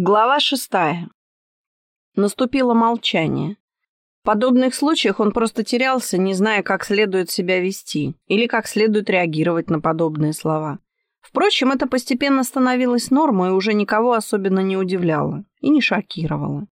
Глава шестая. Наступило молчание. В подобных случаях он просто терялся, не зная, как следует себя вести или как следует реагировать на подобные слова. Впрочем, это постепенно становилось нормой и уже никого особенно не удивляло и не шокировало.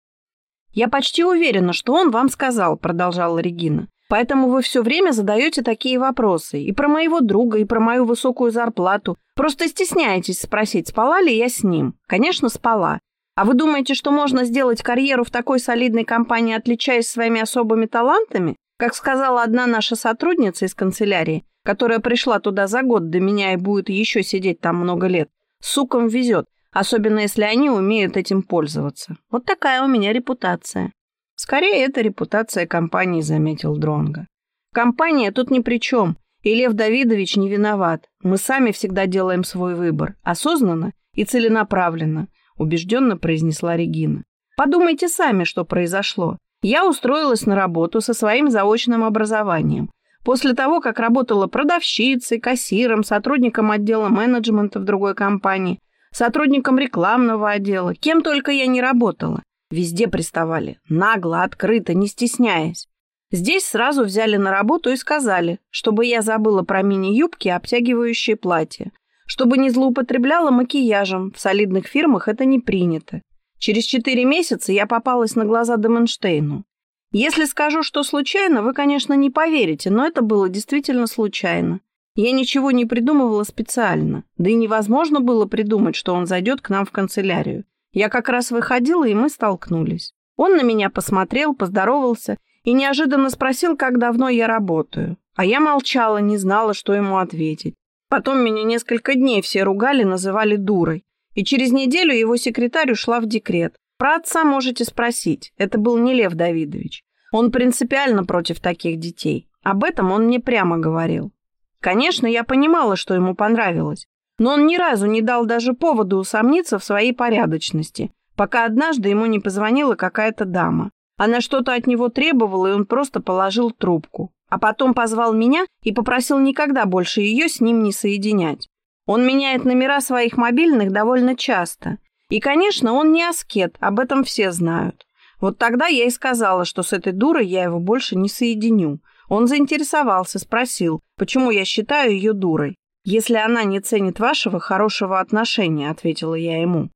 «Я почти уверена, что он вам сказал», — продолжала Регина. «Поэтому вы все время задаете такие вопросы. И про моего друга, и про мою высокую зарплату. Просто стесняетесь спросить, спала ли я с ним. Конечно, спала. А вы думаете, что можно сделать карьеру в такой солидной компании, отличаясь своими особыми талантами? Как сказала одна наша сотрудница из канцелярии, которая пришла туда за год до меня и будет еще сидеть там много лет, сукам везет, особенно если они умеют этим пользоваться. Вот такая у меня репутация. Скорее, это репутация компании, заметил Дронга. Компания тут ни при чем, и Лев Давидович не виноват. Мы сами всегда делаем свой выбор, осознанно и целенаправленно – убежденно произнесла Регина. Подумайте сами, что произошло. Я устроилась на работу со своим заочным образованием. После того, как работала продавщицей, кассиром, сотрудником отдела менеджмента в другой компании, сотрудником рекламного отдела, кем только я не работала. Везде приставали, нагло, открыто, не стесняясь. Здесь сразу взяли на работу и сказали, чтобы я забыла про мини-юбки и обтягивающие платья, чтобы не злоупотребляла макияжем, в солидных фирмах это не принято. Через четыре месяца я попалась на глаза Деменштейну. Если скажу, что случайно, вы, конечно, не поверите, но это было действительно случайно. Я ничего не придумывала специально, да и невозможно было придумать, что он зайдет к нам в канцелярию. Я как раз выходила, и мы столкнулись. Он на меня посмотрел, поздоровался и неожиданно спросил, как давно я работаю. А я молчала, не знала, что ему ответить. Потом меня несколько дней все ругали, называли дурой. И через неделю его секретарь ушла в декрет. Про отца можете спросить. Это был не Лев Давидович. Он принципиально против таких детей. Об этом он мне прямо говорил. Конечно, я понимала, что ему понравилось. Но он ни разу не дал даже повода усомниться в своей порядочности, пока однажды ему не позвонила какая-то дама. Она что-то от него требовала, и он просто положил трубку а потом позвал меня и попросил никогда больше ее с ним не соединять. Он меняет номера своих мобильных довольно часто. И, конечно, он не аскет, об этом все знают. Вот тогда я и сказала, что с этой дурой я его больше не соединю. Он заинтересовался, спросил, почему я считаю ее дурой. «Если она не ценит вашего хорошего отношения», — ответила я ему.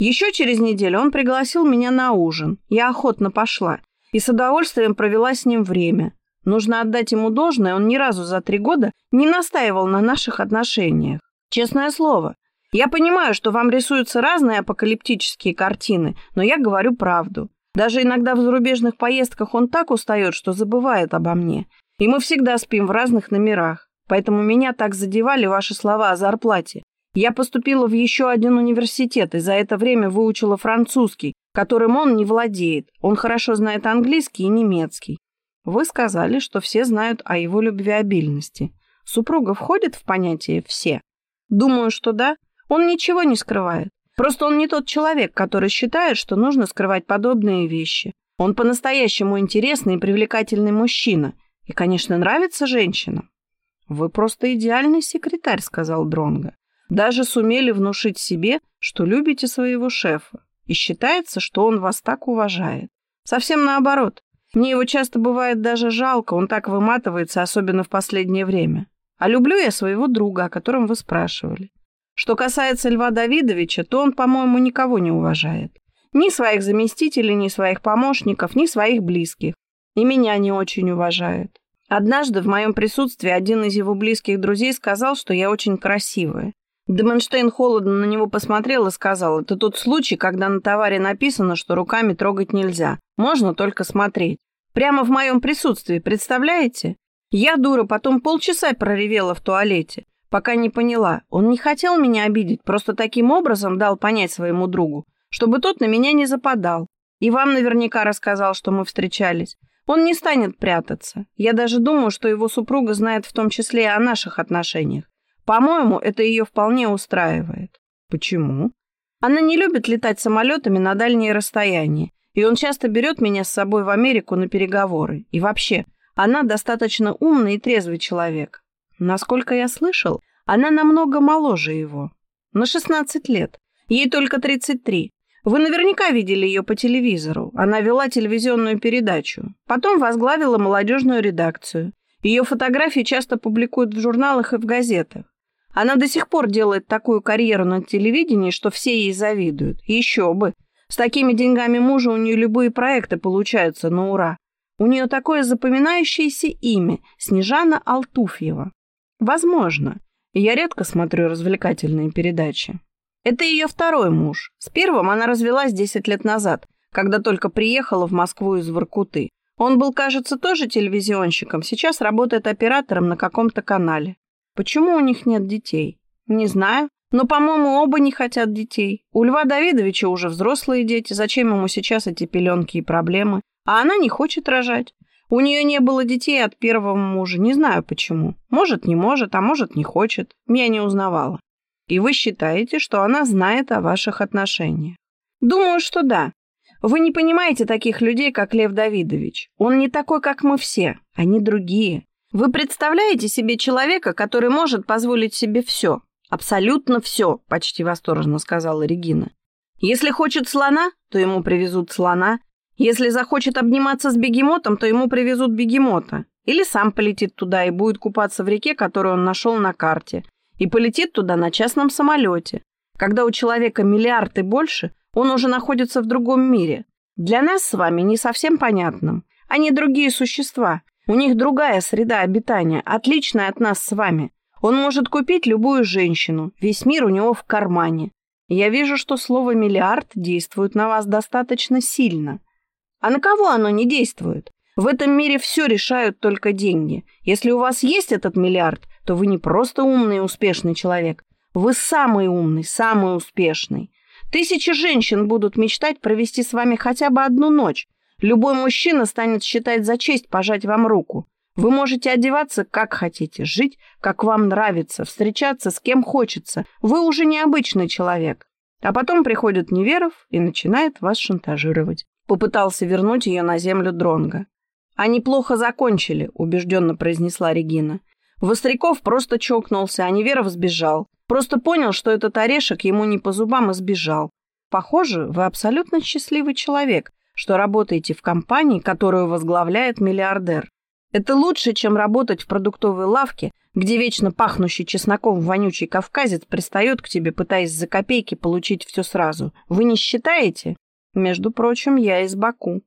Еще через неделю он пригласил меня на ужин. Я охотно пошла и с удовольствием провела с ним время. Нужно отдать ему должное, он ни разу за три года не настаивал на наших отношениях. Честное слово. Я понимаю, что вам рисуются разные апокалиптические картины, но я говорю правду. Даже иногда в зарубежных поездках он так устает, что забывает обо мне. И мы всегда спим в разных номерах. Поэтому меня так задевали ваши слова о зарплате. Я поступила в еще один университет и за это время выучила французский, которым он не владеет. Он хорошо знает английский и немецкий. Вы сказали, что все знают о его любвеобильности. Супруга входит в понятие «все»? Думаю, что да. Он ничего не скрывает. Просто он не тот человек, который считает, что нужно скрывать подобные вещи. Он по-настоящему интересный и привлекательный мужчина. И, конечно, нравится женщинам. «Вы просто идеальный секретарь», — сказал Дронго. «Даже сумели внушить себе, что любите своего шефа. И считается, что он вас так уважает. Совсем наоборот. Мне его часто бывает даже жалко, он так выматывается, особенно в последнее время. А люблю я своего друга, о котором вы спрашивали. Что касается Льва Давидовича, то он, по-моему, никого не уважает. Ни своих заместителей, ни своих помощников, ни своих близких. И меня не очень уважает. Однажды в моем присутствии один из его близких друзей сказал, что я очень красивая. Деменштейн холодно на него посмотрел и сказал, это тот случай, когда на товаре написано, что руками трогать нельзя, можно только смотреть. Прямо в моем присутствии, представляете? Я, дура, потом полчаса проревела в туалете, пока не поняла. Он не хотел меня обидеть, просто таким образом дал понять своему другу, чтобы тот на меня не западал. И вам наверняка рассказал, что мы встречались. Он не станет прятаться. Я даже думаю, что его супруга знает в том числе и о наших отношениях. По-моему, это ее вполне устраивает. Почему? Она не любит летать самолетами на дальние расстояния, и он часто берет меня с собой в Америку на переговоры. И вообще, она достаточно умный и трезвый человек. Насколько я слышал, она намного моложе его. На 16 лет. Ей только 33. Вы наверняка видели ее по телевизору. Она вела телевизионную передачу. Потом возглавила молодежную редакцию. Ее фотографии часто публикуют в журналах и в газетах. Она до сих пор делает такую карьеру на телевидении, что все ей завидуют. Еще бы. С такими деньгами мужа у нее любые проекты получаются на ура. У нее такое запоминающееся имя – Снежана Алтуфьева. Возможно. Я редко смотрю развлекательные передачи. Это ее второй муж. С первым она развелась 10 лет назад, когда только приехала в Москву из Воркуты. Он был, кажется, тоже телевизионщиком, сейчас работает оператором на каком-то канале. Почему у них нет детей? Не знаю. Но, по-моему, оба не хотят детей. У Льва Давидовича уже взрослые дети, зачем ему сейчас эти пеленки и проблемы? А она не хочет рожать. У нее не было детей от первого мужа, не знаю почему. Может, не может, а может, не хочет. Я не узнавала. И вы считаете, что она знает о ваших отношениях? Думаю, что да. Вы не понимаете таких людей, как Лев Давидович. Он не такой, как мы все. Они другие. Вы представляете себе человека, который может позволить себе все? Абсолютно все, почти восторженно сказала Регина. Если хочет слона, то ему привезут слона. Если захочет обниматься с бегемотом, то ему привезут бегемота. Или сам полетит туда и будет купаться в реке, которую он нашел на карте и полетит туда на частном самолете. Когда у человека миллиард и больше, он уже находится в другом мире. Для нас с вами не совсем понятным. Они другие существа. У них другая среда обитания, отличная от нас с вами. Он может купить любую женщину. Весь мир у него в кармане. Я вижу, что слово «миллиард» действует на вас достаточно сильно. А на кого оно не действует? В этом мире все решают только деньги. Если у вас есть этот миллиард, то вы не просто умный и успешный человек. Вы самый умный, самый успешный. Тысячи женщин будут мечтать провести с вами хотя бы одну ночь. Любой мужчина станет считать за честь пожать вам руку. Вы можете одеваться как хотите, жить как вам нравится, встречаться с кем хочется. Вы уже необычный человек. А потом приходит Неверов и начинает вас шантажировать. Попытался вернуть ее на землю Дронга. «Они плохо закончили», — убежденно произнесла Регина. Востряков просто чокнулся, а Неверов сбежал. Просто понял, что этот орешек ему не по зубам и сбежал. Похоже, вы абсолютно счастливый человек, что работаете в компании, которую возглавляет миллиардер. Это лучше, чем работать в продуктовой лавке, где вечно пахнущий чесноком вонючий кавказец пристает к тебе, пытаясь за копейки получить все сразу. Вы не считаете? Между прочим, я из Баку.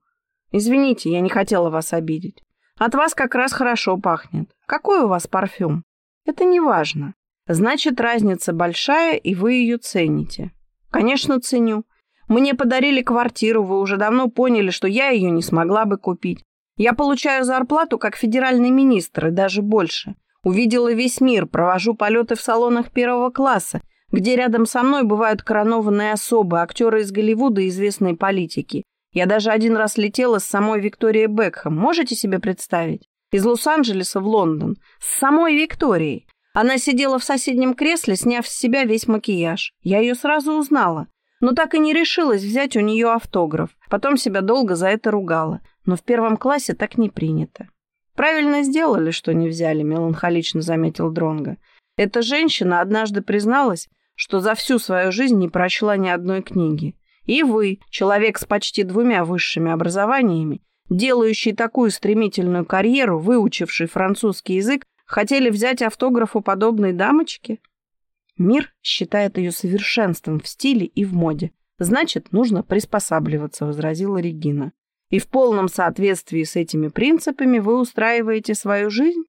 Извините, я не хотела вас обидеть. От вас как раз хорошо пахнет. Какой у вас парфюм? Это не важно. Значит, разница большая, и вы ее цените. Конечно, ценю. Мне подарили квартиру, вы уже давно поняли, что я ее не смогла бы купить. Я получаю зарплату как федеральный министр, и даже больше. Увидела весь мир, провожу полеты в салонах первого класса, где рядом со мной бывают коронованные особы, актеры из Голливуда и известные политики. Я даже один раз летела с самой Викторией Бекхэм. Можете себе представить? Из Лос-Анджелеса в Лондон. С самой Викторией. Она сидела в соседнем кресле, сняв с себя весь макияж. Я ее сразу узнала. Но так и не решилась взять у нее автограф. Потом себя долго за это ругала. Но в первом классе так не принято. «Правильно сделали, что не взяли», — меланхолично заметил Дронга. Эта женщина однажды призналась, что за всю свою жизнь не прочла ни одной книги. И вы, человек с почти двумя высшими образованиями, делающий такую стремительную карьеру, выучивший французский язык, хотели взять автограф у подобной дамочки? Мир считает ее совершенством в стиле и в моде. Значит, нужно приспосабливаться, возразила Регина. И в полном соответствии с этими принципами вы устраиваете свою жизнь?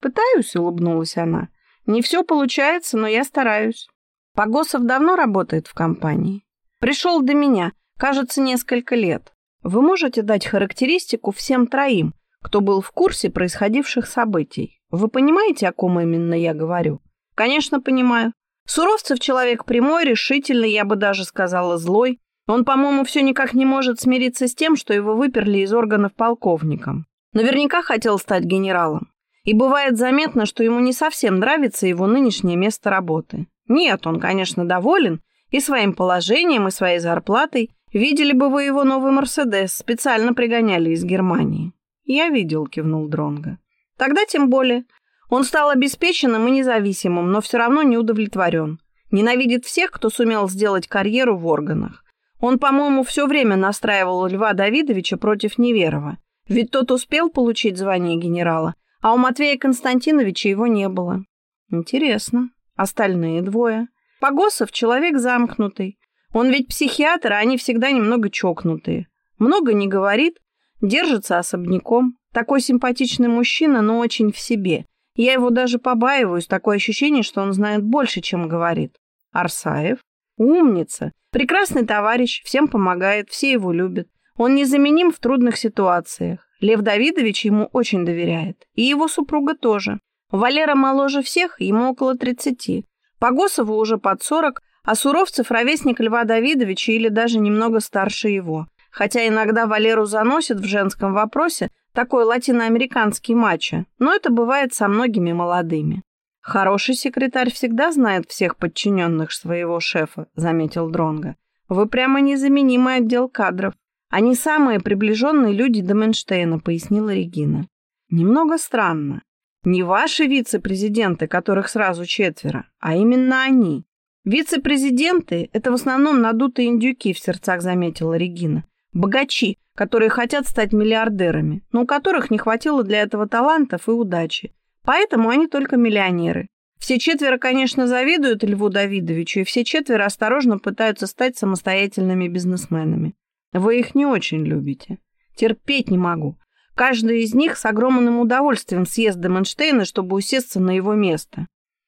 Пытаюсь, улыбнулась она. Не все получается, но я стараюсь. Погосов давно работает в компании. Пришел до меня, кажется, несколько лет. Вы можете дать характеристику всем троим, кто был в курсе происходивших событий. Вы понимаете, о ком именно я говорю? Конечно, понимаю. Суровцев человек прямой, решительный, я бы даже сказала, злой. Он, по-моему, все никак не может смириться с тем, что его выперли из органов полковником. Наверняка хотел стать генералом. И бывает заметно, что ему не совсем нравится его нынешнее место работы. Нет, он, конечно, доволен и своим положением, и своей зарплатой. Видели бы вы его новый «Мерседес», специально пригоняли из Германии. «Я видел», — кивнул Дронго. «Тогда тем более. Он стал обеспеченным и независимым, но все равно не удовлетворен. Ненавидит всех, кто сумел сделать карьеру в органах. Он, по-моему, все время настраивал Льва Давидовича против Неверова. Ведь тот успел получить звание генерала, а у Матвея Константиновича его не было. Интересно. Остальные двое. Погосов человек замкнутый. Он ведь психиатр, а они всегда немного чокнутые. Много не говорит, держится особняком. Такой симпатичный мужчина, но очень в себе. Я его даже побаиваюсь, такое ощущение, что он знает больше, чем говорит. Арсаев? Умница. Прекрасный товарищ, всем помогает, все его любят. Он незаменим в трудных ситуациях. Лев Давидович ему очень доверяет. И его супруга тоже. Валера моложе всех, ему около 30. Погосову уже под 40, а Суровцев ровесник Льва Давидовича или даже немного старше его. Хотя иногда Валеру заносят в женском вопросе, такой латиноамериканский мачо, но это бывает со многими молодыми. Хороший секретарь всегда знает всех подчиненных своего шефа, заметил Дронга. Вы прямо незаменимый отдел кадров. Они самые приближенные люди Деменштейна, пояснила Регина. Немного странно. Не ваши вице-президенты, которых сразу четверо, а именно они. Вице-президенты – это в основном надутые индюки, в сердцах заметила Регина. Богачи, которые хотят стать миллиардерами, но у которых не хватило для этого талантов и удачи. Поэтому они только миллионеры. Все четверо, конечно, завидуют Льву Давидовичу, и все четверо осторожно пытаются стать самостоятельными бизнесменами. Вы их не очень любите. Терпеть не могу. Каждый из них с огромным удовольствием съест Деменштейна, чтобы усесться на его место.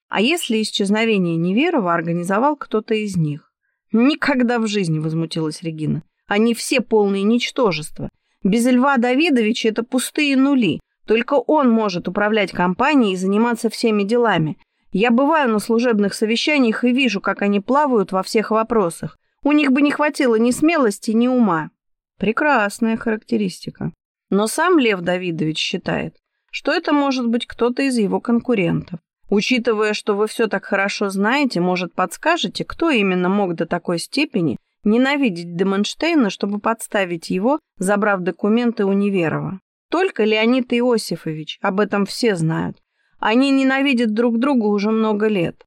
А если исчезновение Неверова организовал кто-то из них? Никогда в жизни, возмутилась Регина. Они все полные ничтожества. Без Льва Давидовича это пустые нули. Только он может управлять компанией и заниматься всеми делами. Я бываю на служебных совещаниях и вижу, как они плавают во всех вопросах. У них бы не хватило ни смелости, ни ума. Прекрасная характеристика. Но сам Лев Давидович считает, что это может быть кто-то из его конкурентов. Учитывая, что вы все так хорошо знаете, может, подскажете, кто именно мог до такой степени ненавидеть Деменштейна, чтобы подставить его, забрав документы у Неверова? Только Леонид Иосифович, об этом все знают. Они ненавидят друг друга уже много лет.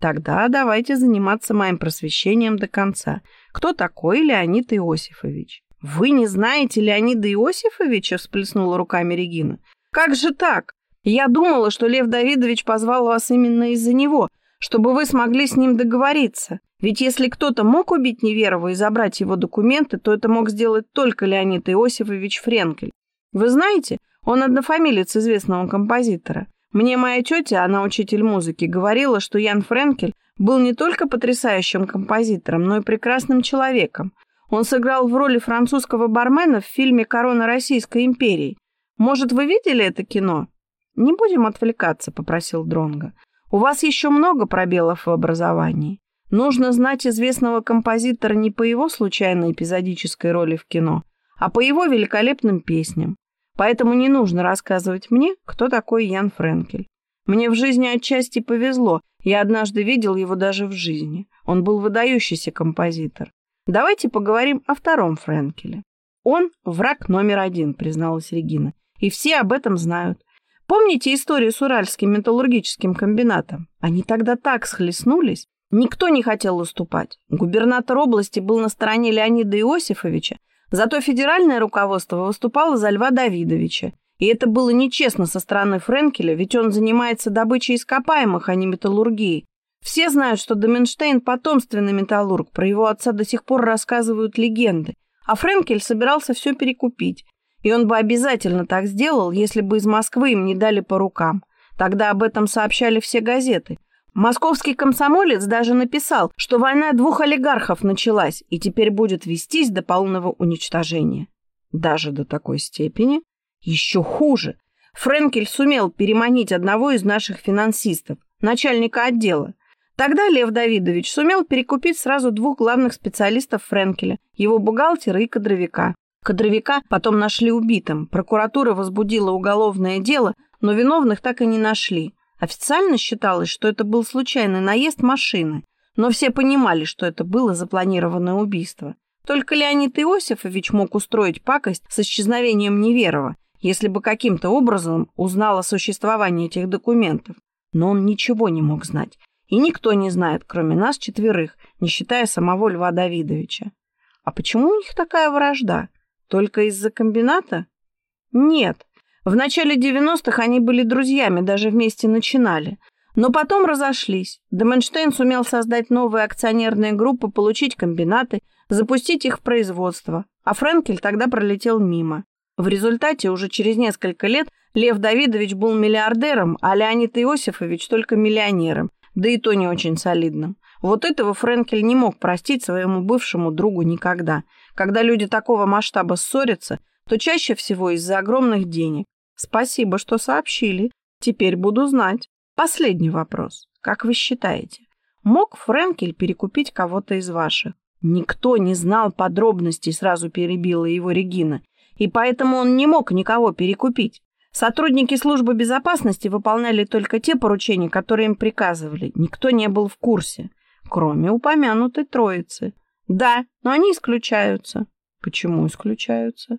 Тогда давайте заниматься моим просвещением до конца. Кто такой Леонид Иосифович? Вы не знаете Леонида Иосифовича? Всплеснула руками Регина. Как же так? Я думала, что Лев Давидович позвал вас именно из-за него, чтобы вы смогли с ним договориться. Ведь если кто-то мог убить Неверова и забрать его документы, то это мог сделать только Леонид Иосифович Френкель. Вы знаете, он однофамилец известного композитора. Мне моя тетя, она учитель музыки, говорила, что Ян Френкель был не только потрясающим композитором, но и прекрасным человеком. Он сыграл в роли французского бармена в фильме «Корона Российской империи». Может, вы видели это кино? Не будем отвлекаться, попросил Дронга. У вас еще много пробелов в образовании. Нужно знать известного композитора не по его случайной эпизодической роли в кино, а по его великолепным песням. Поэтому не нужно рассказывать мне, кто такой Ян Френкель. Мне в жизни отчасти повезло, я однажды видел его даже в жизни. Он был выдающийся композитор. Давайте поговорим о втором Френкеле. Он враг номер один, призналась Регина. И все об этом знают. Помните историю с Уральским металлургическим комбинатом? Они тогда так схлестнулись. Никто не хотел уступать. Губернатор области был на стороне Леонида Иосифовича, Зато федеральное руководство выступало за Льва Давидовича. И это было нечестно со стороны Френкеля, ведь он занимается добычей ископаемых, а не металлургией. Все знают, что Доменштейн – потомственный металлург, про его отца до сих пор рассказывают легенды. А Френкель собирался все перекупить. И он бы обязательно так сделал, если бы из Москвы им не дали по рукам. Тогда об этом сообщали все газеты. Московский комсомолец даже написал, что война двух олигархов началась и теперь будет вестись до полного уничтожения. Даже до такой степени? Еще хуже. Френкель сумел переманить одного из наших финансистов, начальника отдела. Тогда Лев Давидович сумел перекупить сразу двух главных специалистов Френкеля, его бухгалтера и кадровика. Кадровика потом нашли убитым. Прокуратура возбудила уголовное дело, но виновных так и не нашли. Официально считалось, что это был случайный наезд машины, но все понимали, что это было запланированное убийство. Только Леонид Иосифович мог устроить пакость с исчезновением Неверова, если бы каким-то образом узнал о существовании этих документов. Но он ничего не мог знать. И никто не знает, кроме нас четверых, не считая самого Льва Давидовича. А почему у них такая вражда? Только из-за комбината? Нет. В начале 90-х они были друзьями, даже вместе начинали. Но потом разошлись. Деменштейн сумел создать новые акционерные группы, получить комбинаты, запустить их в производство. А Френкель тогда пролетел мимо. В результате уже через несколько лет Лев Давидович был миллиардером, а Леонид Иосифович только миллионером, да и то не очень солидным. Вот этого Френкель не мог простить своему бывшему другу никогда. Когда люди такого масштаба ссорятся, то чаще всего из-за огромных денег. Спасибо, что сообщили. Теперь буду знать. Последний вопрос. Как вы считаете, мог Френкель перекупить кого-то из ваших? Никто не знал подробностей, сразу перебила его Регина, и поэтому он не мог никого перекупить. Сотрудники службы безопасности выполняли только те поручения, которые им приказывали. Никто не был в курсе, кроме упомянутой троицы. Да, но они исключаются. Почему исключаются?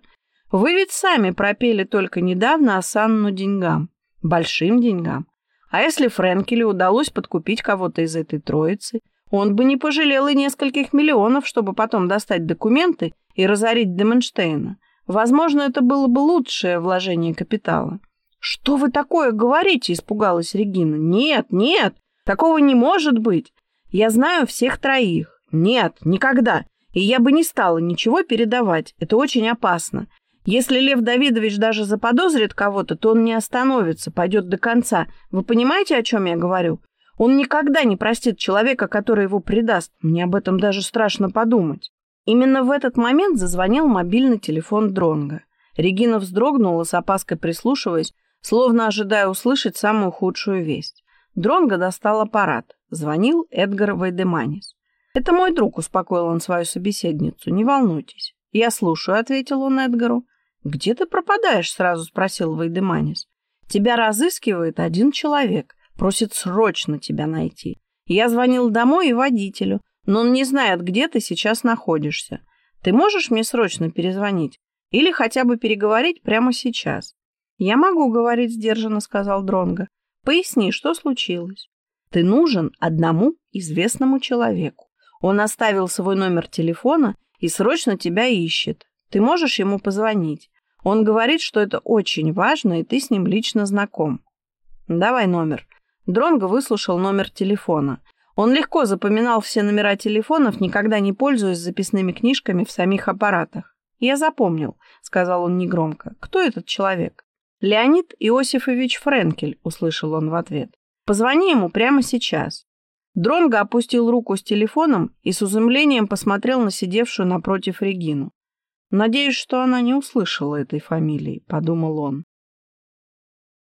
Вы ведь сами пропели только недавно осанну деньгам. Большим деньгам. А если Френкелю удалось подкупить кого-то из этой троицы, он бы не пожалел и нескольких миллионов, чтобы потом достать документы и разорить Деменштейна. Возможно, это было бы лучшее вложение капитала. «Что вы такое говорите?» – испугалась Регина. «Нет, нет, такого не может быть. Я знаю всех троих. Нет, никогда. И я бы не стала ничего передавать. Это очень опасно. Если Лев Давидович даже заподозрит кого-то, то он не остановится, пойдет до конца. Вы понимаете, о чем я говорю? Он никогда не простит человека, который его предаст. Мне об этом даже страшно подумать. Именно в этот момент зазвонил мобильный телефон Дронга. Регина вздрогнула, с опаской прислушиваясь, словно ожидая услышать самую худшую весть. Дронга достал аппарат. Звонил Эдгар Вайдеманис. «Это мой друг», — успокоил он свою собеседницу. «Не волнуйтесь». «Я слушаю», — ответил он Эдгару. «Где ты пропадаешь?» — сразу спросил Вайдеманис. «Тебя разыскивает один человек, просит срочно тебя найти. Я звонил домой и водителю, но он не знает, где ты сейчас находишься. Ты можешь мне срочно перезвонить? Или хотя бы переговорить прямо сейчас?» «Я могу говорить сдержанно», — сказал Дронго. «Поясни, что случилось?» «Ты нужен одному известному человеку. Он оставил свой номер телефона и срочно тебя ищет. Ты можешь ему позвонить. Он говорит, что это очень важно, и ты с ним лично знаком. Давай номер. Дронго выслушал номер телефона. Он легко запоминал все номера телефонов, никогда не пользуясь записными книжками в самих аппаратах. «Я запомнил», — сказал он негромко. «Кто этот человек?» «Леонид Иосифович Френкель», — услышал он в ответ. «Позвони ему прямо сейчас». Дронго опустил руку с телефоном и с изумлением посмотрел на сидевшую напротив Регину. «Надеюсь, что она не услышала этой фамилии», — подумал он.